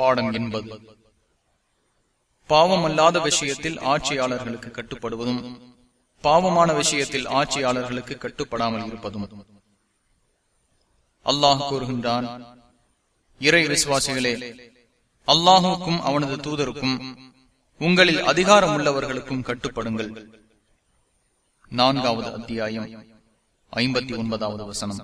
பாடம் என்பது. பாவம் அல்லாத விஷயத்தில் ஆட்சியாளர்களுக்கு கட்டுப்படுவதும் பாவமான விஷயத்தில் ஆட்சியாளர்களுக்கு கட்டுப்படாமல் இருப்பதும். அல்லாஹ் கூறுகின்றான் இறை விசுவாசிகளே அல்லாஹுக்கும் அவனது தூதருக்கும் உங்களில் அதிகாரம் உள்ளவர்களுக்கும் கட்டுப்படுங்கள். நான்காவது அத்தியாயம் ஐம்பத்தி ஒன்பதாவது வசனம்.